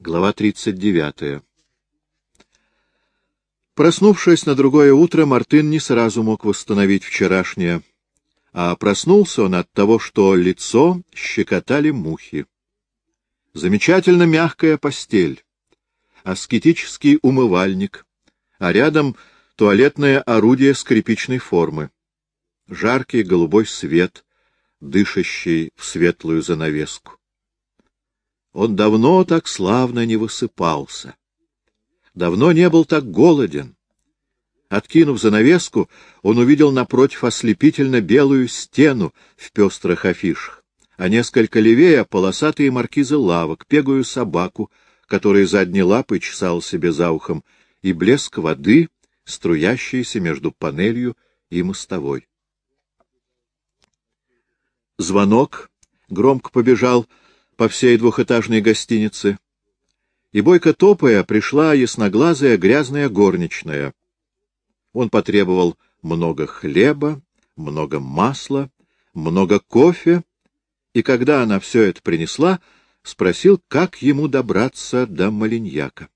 Глава 39. Проснувшись на другое утро, Мартын не сразу мог восстановить вчерашнее, а проснулся он от того, что лицо щекотали мухи. Замечательно мягкая постель, аскетический умывальник, а рядом туалетное орудие скрипичной формы, жаркий голубой свет, дышащий в светлую занавеску. Он давно так славно не высыпался. Давно не был так голоден. Откинув занавеску, он увидел напротив ослепительно белую стену в пестрых афишах, а несколько левее полосатые маркизы лавок, пегую собаку, которая задней лапой чесал себе за ухом, и блеск воды, струящийся между панелью и мостовой. Звонок громко побежал по всей двухэтажной гостинице, и бойко топая пришла ясноглазая грязная горничная. Он потребовал много хлеба, много масла, много кофе, и когда она все это принесла, спросил, как ему добраться до Малиньяка.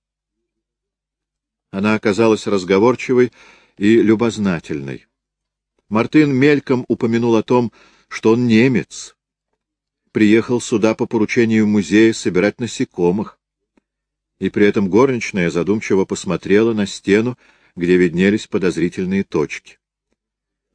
Она оказалась разговорчивой и любознательной. Мартын мельком упомянул о том, что он немец, приехал сюда по поручению музея собирать насекомых. И при этом горничная задумчиво посмотрела на стену, где виднелись подозрительные точки.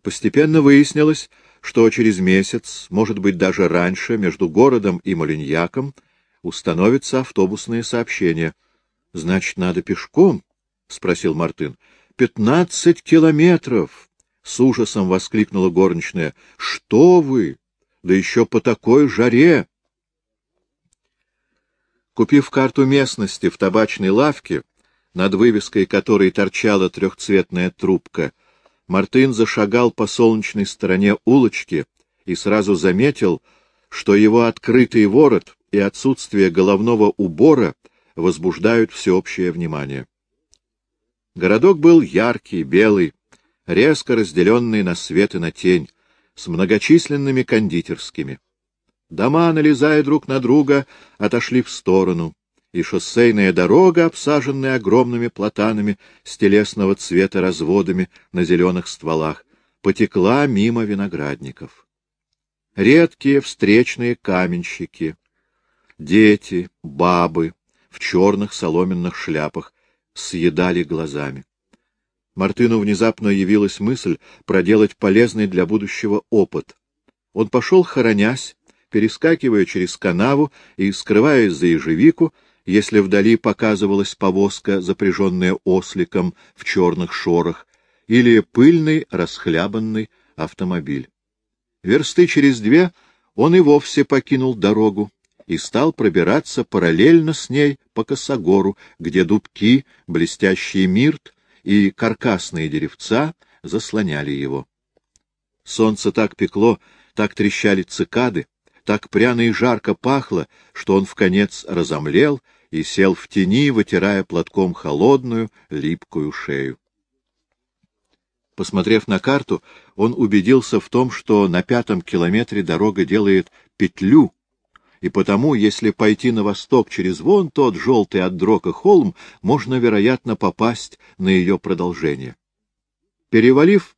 Постепенно выяснилось, что через месяц, может быть, даже раньше, между городом и Малиньяком установится автобусное сообщение. — Значит, надо пешком? — спросил Мартын. — Пятнадцать километров! — с ужасом воскликнула горничная. — Что вы! Да еще по такой жаре. Купив карту местности в табачной лавке, над вывеской которой торчала трехцветная трубка, Мартын зашагал по солнечной стороне улочки и сразу заметил, что его открытый ворот и отсутствие головного убора возбуждают всеобщее внимание. Городок был яркий, белый, резко разделенный на свет и на тень, с многочисленными кондитерскими. Дома, налезая друг на друга, отошли в сторону, и шоссейная дорога, обсаженная огромными платанами с телесного цвета разводами на зеленых стволах, потекла мимо виноградников. Редкие встречные каменщики, дети, бабы в черных соломенных шляпах съедали глазами. Мартыну внезапно явилась мысль проделать полезный для будущего опыт. Он пошел, хоронясь, перескакивая через канаву и скрываясь за ежевику, если вдали показывалась повозка, запряженная осликом в черных шорах, или пыльный, расхлябанный автомобиль. Версты через две он и вовсе покинул дорогу и стал пробираться параллельно с ней по косогору, где дубки, блестящий мирт, и каркасные деревца заслоняли его. Солнце так пекло, так трещали цикады, так пряно и жарко пахло, что он в конец разомлел и сел в тени, вытирая платком холодную, липкую шею. Посмотрев на карту, он убедился в том, что на пятом километре дорога делает петлю, и потому, если пойти на восток через вон тот желтый от дрока холм, можно, вероятно, попасть на ее продолжение. Перевалив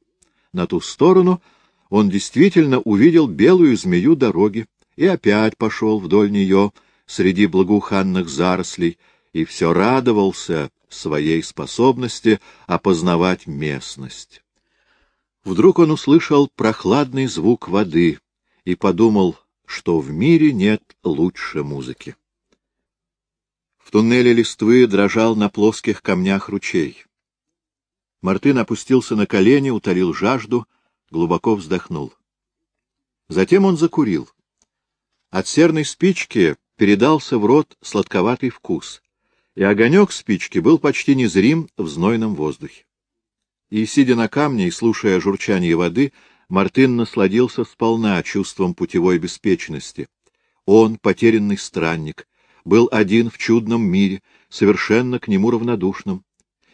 на ту сторону, он действительно увидел белую змею дороги и опять пошел вдоль нее среди благоуханных зарослей и все радовался своей способности опознавать местность. Вдруг он услышал прохладный звук воды и подумал — что в мире нет лучше музыки. В туннеле листвы дрожал на плоских камнях ручей. Мартын опустился на колени, утолил жажду, глубоко вздохнул. Затем он закурил. От серной спички передался в рот сладковатый вкус, и огонек спички был почти незрим в знойном воздухе. И, сидя на камне и слушая журчание воды, Мартын насладился сполна чувством путевой беспечности. Он, потерянный странник, был один в чудном мире, совершенно к нему равнодушным.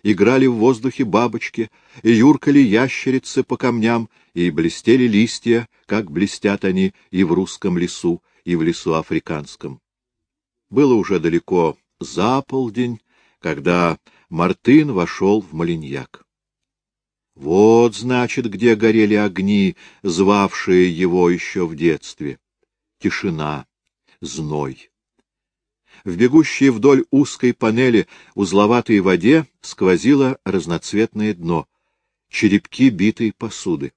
Играли в воздухе бабочки, и юркали ящерицы по камням, и блестели листья, как блестят они и в русском лесу, и в лесу африканском. Было уже далеко за полдень, когда Мартын вошел в Малиньяк. Вот, значит, где горели огни, звавшие его еще в детстве. Тишина, зной. В бегущей вдоль узкой панели узловатой воде сквозило разноцветное дно, черепки битой посуды.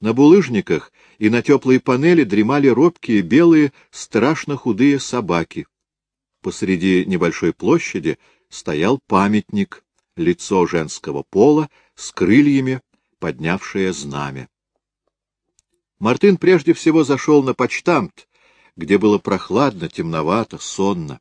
На булыжниках и на теплой панели дремали робкие белые, страшно худые собаки. Посреди небольшой площади стоял памятник, лицо женского пола с крыльями, поднявшее знамя. Мартын прежде всего зашел на почтамт, где было прохладно, темновато, сонно.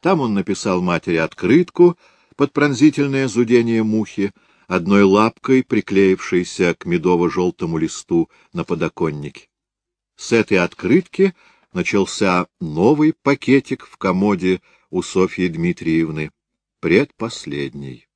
Там он написал матери открытку под пронзительное зудение мухи, одной лапкой приклеившейся к медово-желтому листу на подоконнике. С этой открытки начался новый пакетик в комоде у Софьи Дмитриевны, предпоследний.